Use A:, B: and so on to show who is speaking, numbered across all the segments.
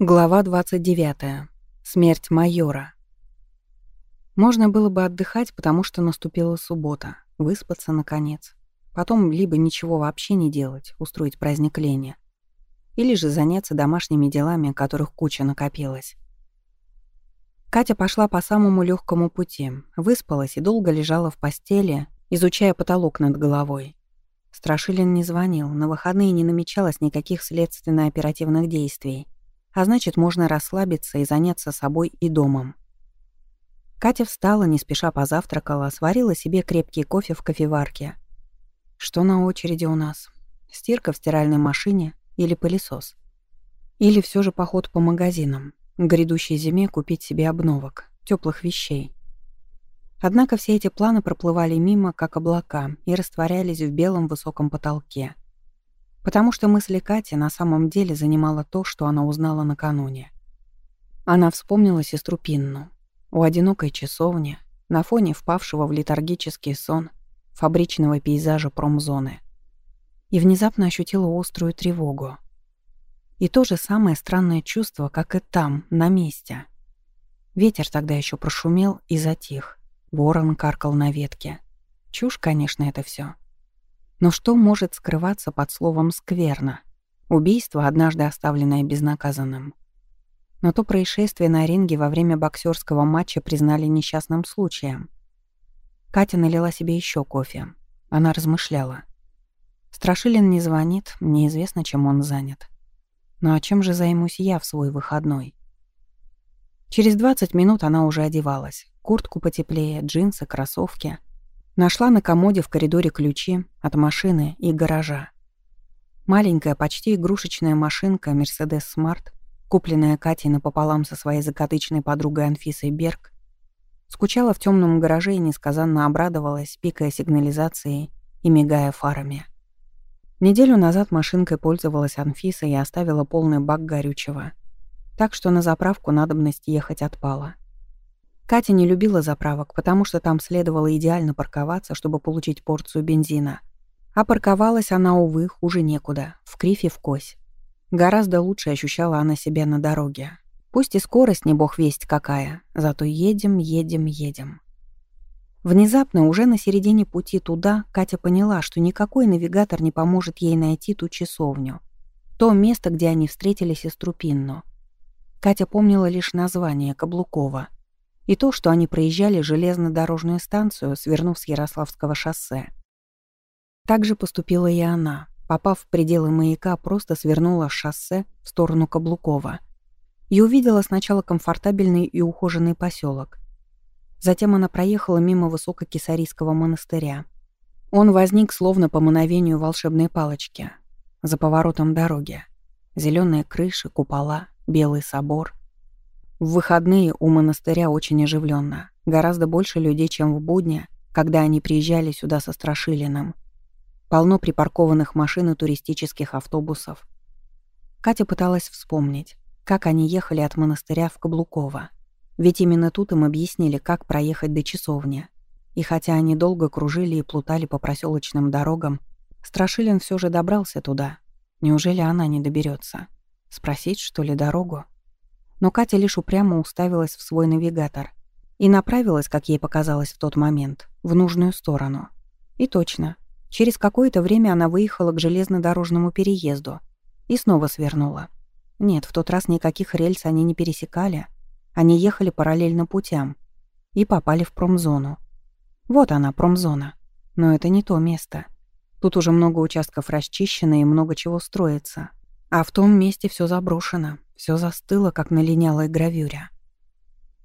A: Глава 29. Смерть майора. Можно было бы отдыхать, потому что наступила суббота, выспаться наконец. Потом либо ничего вообще не делать, устроить праздник лени. Или же заняться домашними делами, которых куча накопилась. Катя пошла по самому легкому пути, выспалась и долго лежала в постели, изучая потолок над головой. Страшилин не звонил, на выходные не намечалось никаких следственно-оперативных действий — а значит, можно расслабиться и заняться собой и домом. Катя встала, не спеша позавтракала, сварила себе крепкий кофе в кофеварке. Что на очереди у нас? Стирка в стиральной машине или пылесос? Или все же поход по магазинам, к грядущей зиме купить себе обновок, теплых вещей. Однако все эти планы проплывали мимо, как облака, и растворялись в белом высоком потолке. Потому что мысли Кати на самом деле занимала то, что она узнала накануне. Она вспомнила сестру Пинну. У одинокой часовни, на фоне впавшего в летаргический сон, фабричного пейзажа промзоны. И внезапно ощутила острую тревогу. И то же самое странное чувство, как и там, на месте. Ветер тогда еще прошумел и затих. Ворон каркал на ветке. Чушь, конечно, это все. Но что может скрываться под словом «скверно»? Убийство, однажды оставленное безнаказанным. Но то происшествие на ринге во время боксерского матча признали несчастным случаем. Катя налила себе еще кофе. Она размышляла. Страшилин не звонит, неизвестно, чем он занят. Ну, а чем же займусь я в свой выходной? Через 20 минут она уже одевалась. Куртку потеплее, джинсы, кроссовки — Нашла на комоде в коридоре ключи от машины и гаража. Маленькая, почти игрушечная машинка Mercedes Smart, купленная Катей напополам со своей закатычной подругой Анфисой Берг, скучала в темном гараже и несказанно обрадовалась, пикая сигнализацией и мигая фарами. Неделю назад машинкой пользовалась Анфиса и оставила полный бак горючего. Так что на заправку надобность ехать отпала. Катя не любила заправок, потому что там следовало идеально парковаться, чтобы получить порцию бензина. А парковалась она, увы, хуже некуда, в крифе в кось. Гораздо лучше ощущала она себя на дороге. Пусть и скорость не бог весть какая, зато едем, едем, едем. Внезапно, уже на середине пути туда, Катя поняла, что никакой навигатор не поможет ей найти ту часовню. То место, где они встретили сестру Пинну. Катя помнила лишь название Каблукова — и то, что они проезжали железнодорожную станцию, свернув с Ярославского шоссе. Так же поступила и она. Попав в пределы маяка, просто свернула с шоссе в сторону Каблукова и увидела сначала комфортабельный и ухоженный поселок. Затем она проехала мимо Высококисарийского монастыря. Он возник словно по мановению волшебной палочки. За поворотом дороги. Зеленые крыши, купола, белый собор — в выходные у монастыря очень оживленно, гораздо больше людей, чем в будни, когда они приезжали сюда со Страшилиным. Полно припаркованных машин и туристических автобусов. Катя пыталась вспомнить, как они ехали от монастыря в Каблуково. Ведь именно тут им объяснили, как проехать до часовни. И хотя они долго кружили и плутали по проселочным дорогам, Страшилин все же добрался туда. Неужели она не доберется? Спросить, что ли, дорогу? Но Катя лишь упрямо уставилась в свой навигатор и направилась, как ей показалось в тот момент, в нужную сторону. И точно, через какое-то время она выехала к железнодорожному переезду и снова свернула. Нет, в тот раз никаких рельс они не пересекали. Они ехали параллельно путям и попали в промзону. Вот она, промзона. Но это не то место. Тут уже много участков расчищено и много чего строится. А в том месте все заброшено. Все застыло, как на линялой гравюре.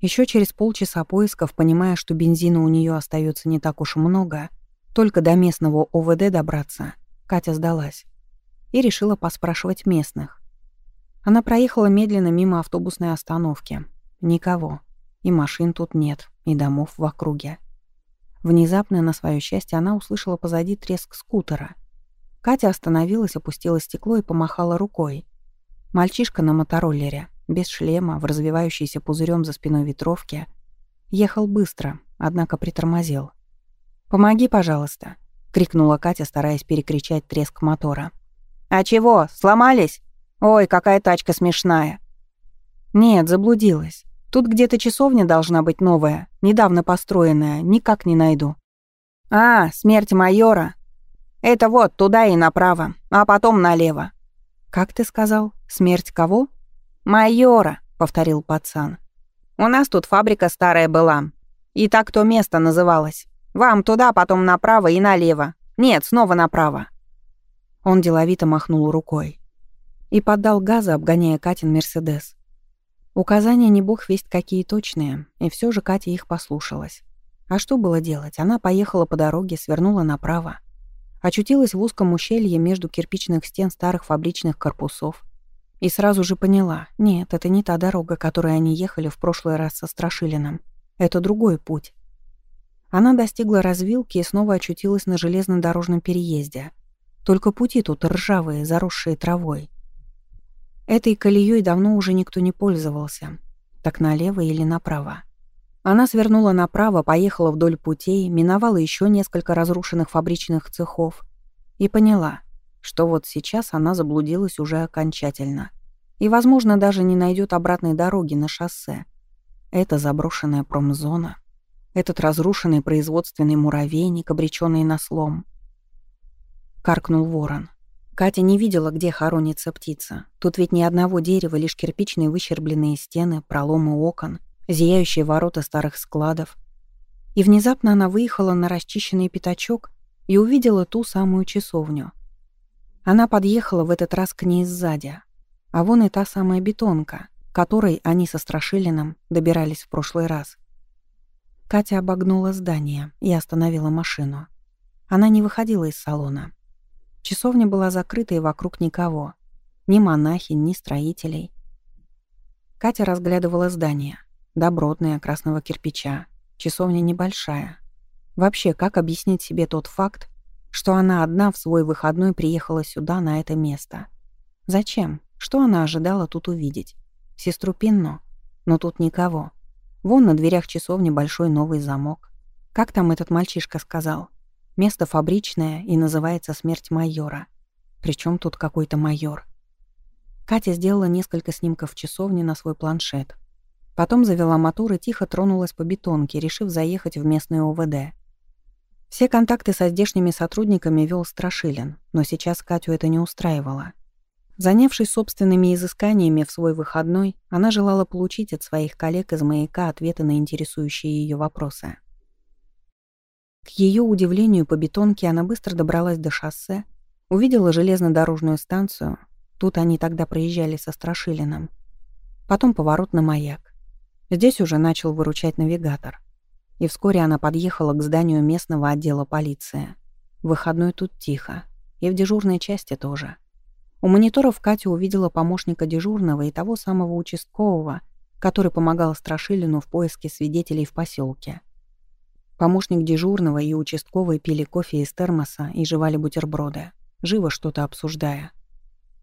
A: Еще через полчаса поисков, понимая, что бензина у нее остается не так уж много, только до местного ОВД добраться, Катя сдалась и решила поспрашивать местных. Она проехала медленно мимо автобусной остановки. Никого. И машин тут нет, и домов в округе. Внезапно, на свое счастье, она услышала позади треск скутера. Катя остановилась, опустила стекло и помахала рукой. Мальчишка на мотороллере, без шлема, в развивающейся пузырем за спиной ветровке, ехал быстро, однако притормозил. «Помоги, пожалуйста», — крикнула Катя, стараясь перекричать треск мотора. «А чего, сломались? Ой, какая тачка смешная!» «Нет, заблудилась. Тут где-то часовня должна быть новая, недавно построенная, никак не найду». «А, смерть майора. Это вот туда и направо, а потом налево». «Как ты сказал? Смерть кого?» «Майора», — повторил пацан. «У нас тут фабрика старая была. И так то место называлось. Вам туда, потом направо и налево. Нет, снова направо». Он деловито махнул рукой и поддал газа, обгоняя Катин Мерседес. Указания не бог весть какие точные, и все же Катя их послушалась. А что было делать? Она поехала по дороге, свернула направо. Очутилась в узком ущелье между кирпичных стен старых фабричных корпусов. И сразу же поняла, нет, это не та дорога, которой они ехали в прошлый раз со Страшилиным. Это другой путь. Она достигла развилки и снова очутилась на железнодорожном переезде. Только пути тут ржавые, заросшие травой. Этой колеей давно уже никто не пользовался. Так налево или направо. Она свернула направо, поехала вдоль путей, миновала еще несколько разрушенных фабричных цехов и поняла, что вот сейчас она заблудилась уже окончательно и, возможно, даже не найдет обратной дороги на шоссе. Это заброшенная промзона, этот разрушенный производственный муравейник, обреченный на слом. Каркнул ворон. Катя не видела, где хоронится птица. Тут ведь ни одного дерева, лишь кирпичные выщербленные стены, проломы окон, зияющие ворота старых складов. И внезапно она выехала на расчищенный пятачок и увидела ту самую часовню. Она подъехала в этот раз к ней сзади. А вон и та самая бетонка, которой они со Страшилиным добирались в прошлый раз. Катя обогнула здание и остановила машину. Она не выходила из салона. Часовня была закрыта и вокруг никого. Ни монахинь, ни строителей. Катя разглядывала здание. Добротное, красного кирпича. Часовня небольшая. Вообще, как объяснить себе тот факт, что она одна в свой выходной приехала сюда, на это место? Зачем? Что она ожидала тут увидеть? Сестру Пинно? Но тут никого. Вон на дверях часовни большой новый замок. Как там этот мальчишка сказал? Место фабричное и называется «Смерть майора». Причем тут какой-то майор? Катя сделала несколько снимков часовни на свой планшет. Потом завела мотор и тихо тронулась по бетонке, решив заехать в местное ОВД. Все контакты со здешними сотрудниками вел Страшилин, но сейчас Катю это не устраивало. Занявшись собственными изысканиями в свой выходной, она желала получить от своих коллег из «Маяка» ответы на интересующие ее вопросы. К ее удивлению по бетонке она быстро добралась до шоссе, увидела железнодорожную станцию, тут они тогда проезжали со Страшилиным, потом поворот на маяк. Здесь уже начал выручать навигатор. И вскоре она подъехала к зданию местного отдела полиции. В выходной тут тихо, и в дежурной части тоже. У мониторов Катя увидела помощника дежурного и того самого участкового, который помогал Страшилину в поиске свидетелей в поселке. Помощник дежурного и участковый пили кофе из термоса и жевали бутерброды, живо что-то обсуждая.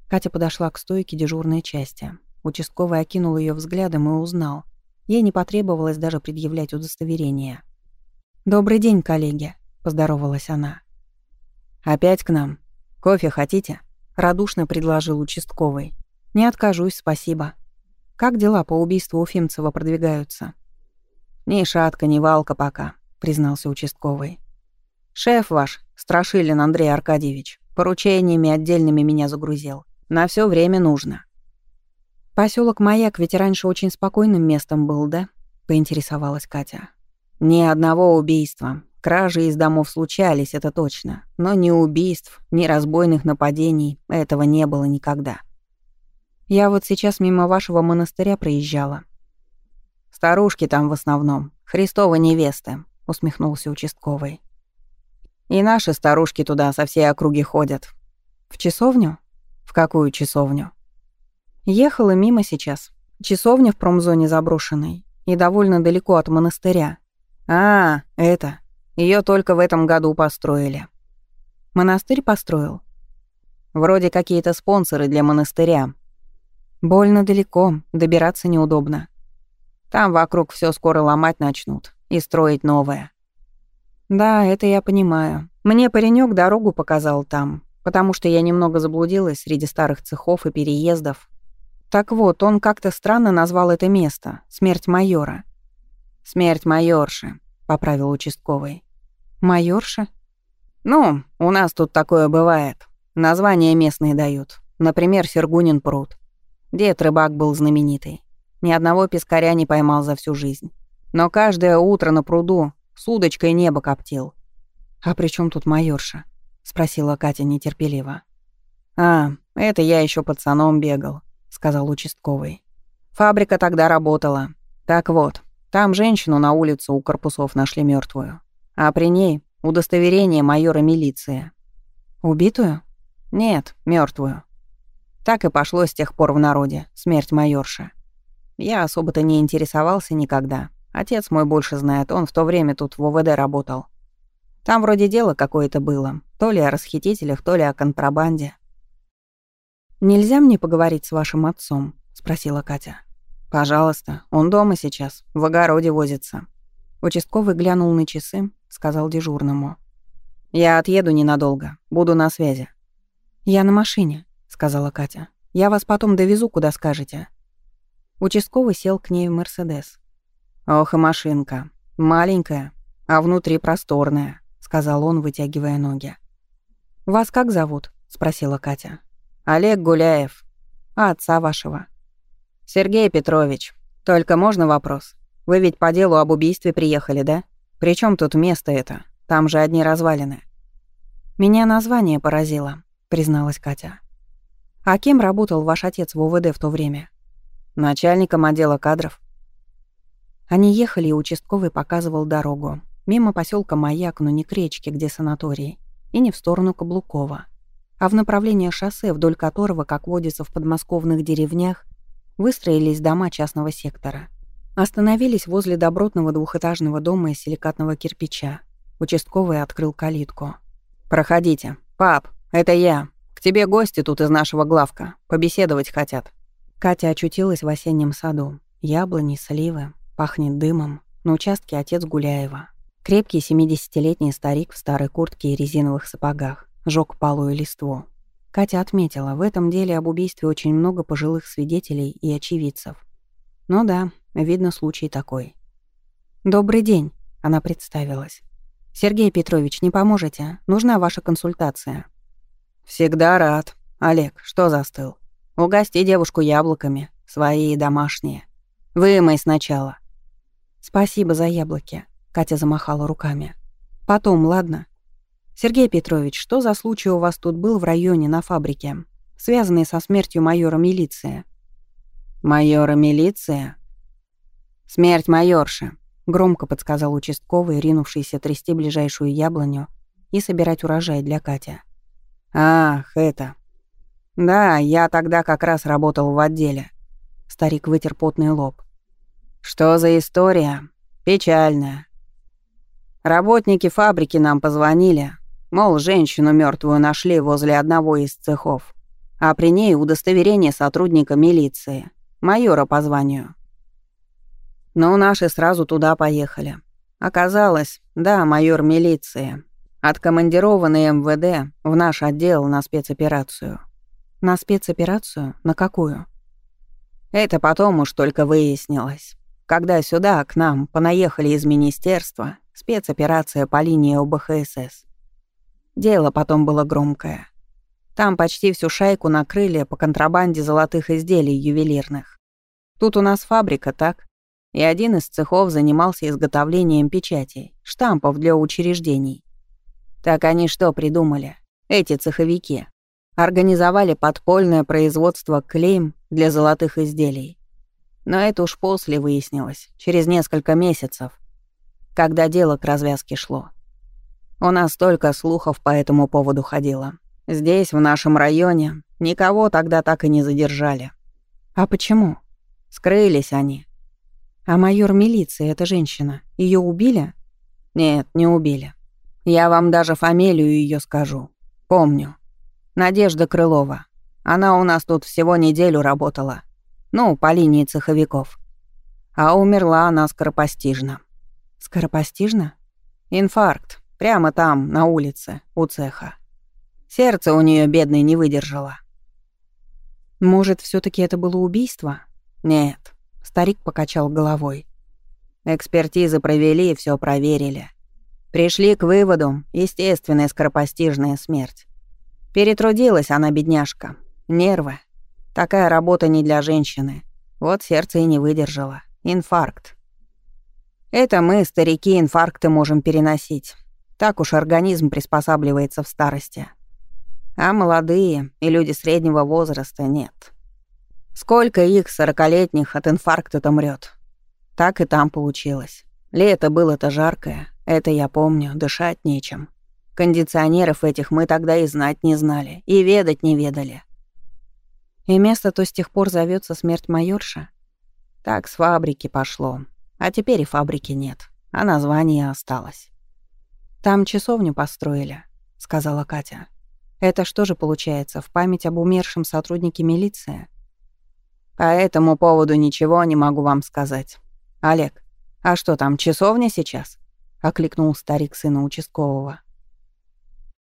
A: Катя подошла к стойке дежурной части. Участковый окинул ее взглядом и узнал. Ей не потребовалось даже предъявлять удостоверение. «Добрый день, коллеги», — поздоровалась она. «Опять к нам? Кофе хотите?» — радушно предложил участковый. «Не откажусь, спасибо. Как дела по убийству Уфимцева продвигаются?» «Ни шатка, ни валка пока. — признался участковый. «Шеф ваш, Страшилин Андрей Аркадьевич, поручениями отдельными меня загрузил. На все время нужно». Поселок Маяк ведь раньше очень спокойным местом был, да?» — поинтересовалась Катя. «Ни одного убийства. Кражи из домов случались, это точно. Но ни убийств, ни разбойных нападений этого не было никогда. Я вот сейчас мимо вашего монастыря проезжала. Старушки там в основном, Христовы невесты, усмехнулся участковый. И наши старушки туда со всей округи ходят. В часовню? В какую часовню? Ехала мимо сейчас. Часовня в промзоне заброшенной и довольно далеко от монастыря. А, это. Ее только в этом году построили. Монастырь построил. Вроде какие-то спонсоры для монастыря. Больно далеко, добираться неудобно. Там вокруг все скоро ломать начнут и строить новое. Да, это я понимаю. Мне паренек дорогу показал там, потому что я немного заблудилась среди старых цехов и переездов. Так вот, он как-то странно назвал это место — смерть майора.
B: «Смерть майорши», — поправил участковый.
A: «Майорша?»
B: «Ну, у нас тут такое бывает. Названия местные дают. Например, Сергунин пруд. Дед рыбак был знаменитый. Ни одного пескаря не поймал за всю жизнь. Но каждое утро на пруду с удочкой небо коптил.
A: «А при чем тут майорша?» — спросила Катя нетерпеливо.
B: «А, это я еще пацаном бегал», — сказал участковый. «Фабрика тогда работала. Так вот, там женщину на улице у корпусов нашли мертвую, А при ней удостоверение майора милиции.
A: «Убитую?»
B: «Нет, мертвую. Так и пошло с тех пор в народе, смерть майорши. Я особо-то не интересовался никогда. Отец мой больше знает, он в то время тут в ОВД работал. Там вроде дело какое-то было, то ли о расхитителях, то ли о контрабанде.
A: «Нельзя мне поговорить с вашим отцом?» — спросила Катя.
B: «Пожалуйста, он дома сейчас, в огороде возится».
A: Участковый глянул на часы, сказал дежурному.
B: «Я отъеду ненадолго, буду на связи».
A: «Я на машине», — сказала Катя. «Я вас потом довезу, куда скажете». Участковый сел к ней в «Мерседес».
B: «Ох и машинка. Маленькая, а внутри просторная», — сказал он, вытягивая ноги.
A: «Вас как зовут?» — спросила Катя.
B: «Олег Гуляев».
A: «А отца вашего?»
B: «Сергей Петрович. Только можно вопрос? Вы ведь по делу об убийстве приехали, да? Причем тут место это? Там же одни развалины».
A: «Меня название поразило», — призналась Катя. «А кем работал ваш отец в УВД в то время?»
B: начальником отдела кадров.
A: Они ехали, и участковый показывал дорогу. Мимо поселка Маяк, но не к речке, где санаторий, и не в сторону Каблукова, а в направлении шоссе, вдоль которого, как водится в подмосковных деревнях, выстроились дома частного сектора. Остановились возле добротного двухэтажного дома из силикатного кирпича. Участковый открыл калитку.
B: «Проходите. Пап, это я. К тебе гости тут из нашего главка. Побеседовать хотят».
A: Катя очутилась в осеннем саду. Яблони, сливы, пахнет дымом. На участке отец Гуляева. Крепкий 70-летний старик в старой куртке и резиновых сапогах. Жёг палую листву. Катя отметила, в этом деле об убийстве очень много пожилых свидетелей и очевидцев. Ну да, видно, случай такой. «Добрый день», — она представилась. «Сергей Петрович, не поможете? Нужна ваша консультация».
B: «Всегда рад. Олег, что застыл?» Угости девушку яблоками, свои и домашние. Вымой сначала».
A: «Спасибо за яблоки», — Катя замахала руками. «Потом, ладно?» «Сергей Петрович, что за случай у вас тут был в районе на фабрике, связанный со смертью майора милиции?»
B: «Майора милиции?» «Смерть майорши», — громко подсказал участковый, ринувшийся трясти ближайшую яблоню и собирать урожай для Кати. «Ах, это...» «Да, я тогда как раз работал в отделе». Старик вытер потный лоб. «Что за история? Печальная. Работники фабрики нам позвонили, мол, женщину мертвую нашли возле одного из цехов, а при ней удостоверение сотрудника милиции, майора по званию. Ну, наши сразу туда поехали. Оказалось, да, майор милиции, откомандированный МВД в наш отдел на спецоперацию.
A: На спецоперацию? На какую?
B: Это потом уж только выяснилось. Когда сюда, к нам, понаехали из министерства, спецоперация по линии ОБХСС. Дело потом было громкое. Там почти всю шайку накрыли по контрабанде золотых изделий ювелирных. Тут у нас фабрика, так? И один из цехов занимался изготовлением печатей, штампов для учреждений. Так они что придумали? Эти цеховики организовали подпольное производство клейм для золотых изделий. Но это уж после выяснилось, через несколько месяцев, когда дело к развязке шло. У нас столько слухов по этому поводу ходило. Здесь, в нашем районе, никого тогда так и не задержали.
A: А почему?
B: Скрылись они.
A: А майор милиции, эта женщина, ее убили?
B: Нет, не убили. Я вам даже фамилию ее скажу. Помню. Надежда Крылова. Она у нас тут всего неделю работала. Ну, по линии цеховиков. А умерла она скоропостижно.
A: Скоропостижно?
B: Инфаркт. Прямо там, на улице, у цеха. Сердце у нее бедной не выдержало.
A: Может, все таки это было убийство?
B: Нет.
A: Старик покачал головой.
B: Экспертизы провели и все проверили. Пришли к выводу — естественная скоропостижная смерть. Перетрудилась она, бедняжка. Нервы. Такая работа не для женщины. Вот сердце и не выдержало. Инфаркт. Это мы, старики, инфаркты можем переносить. Так уж организм приспосабливается в старости. А молодые и люди среднего возраста нет. Сколько их, сорокалетних, от инфаркта-то мрёт. Так и там получилось. Лето было-то жаркое, это я помню, дышать нечем. Кондиционеров этих мы тогда и знать не знали, и ведать не ведали.
A: И место то с тех пор зовется смерть майорша?
B: Так с фабрики пошло. А теперь и фабрики нет, а название осталось.
A: «Там часовню построили», — сказала Катя. «Это что же получается, в память об умершем сотруднике милиции?»
B: «По этому поводу ничего не могу вам сказать. Олег, а что там, часовня сейчас?» — окликнул старик сына участкового.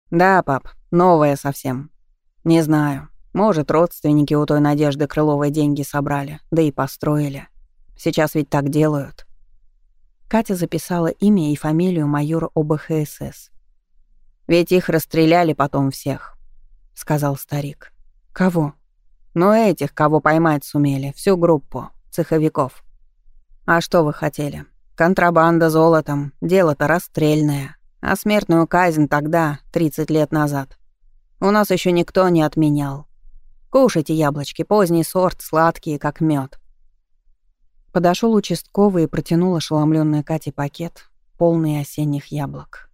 B: «Да, пап, новая совсем. Не знаю. Может, родственники у той Надежды Крыловой деньги собрали, да и построили. Сейчас ведь так делают.
A: Катя записала имя и фамилию майора ОБХСС.
B: «Ведь их расстреляли потом всех», — сказал старик.
A: «Кого?»
B: «Ну, этих, кого поймать сумели, всю группу, цеховиков. А что вы хотели? Контрабанда золотом, дело-то расстрельное, а смертную казнь тогда, 30 лет назад. У нас еще никто не отменял. Кушайте яблочки, поздний сорт, сладкие, как мед.
A: Подошел участковый и протянул ошеломленной Кате пакет, полный осенних яблок.